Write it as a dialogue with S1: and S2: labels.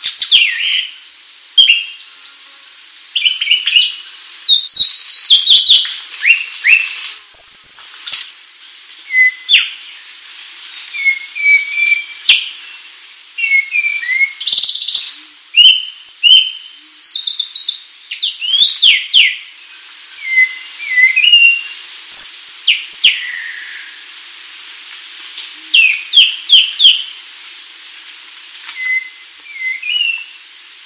S1: you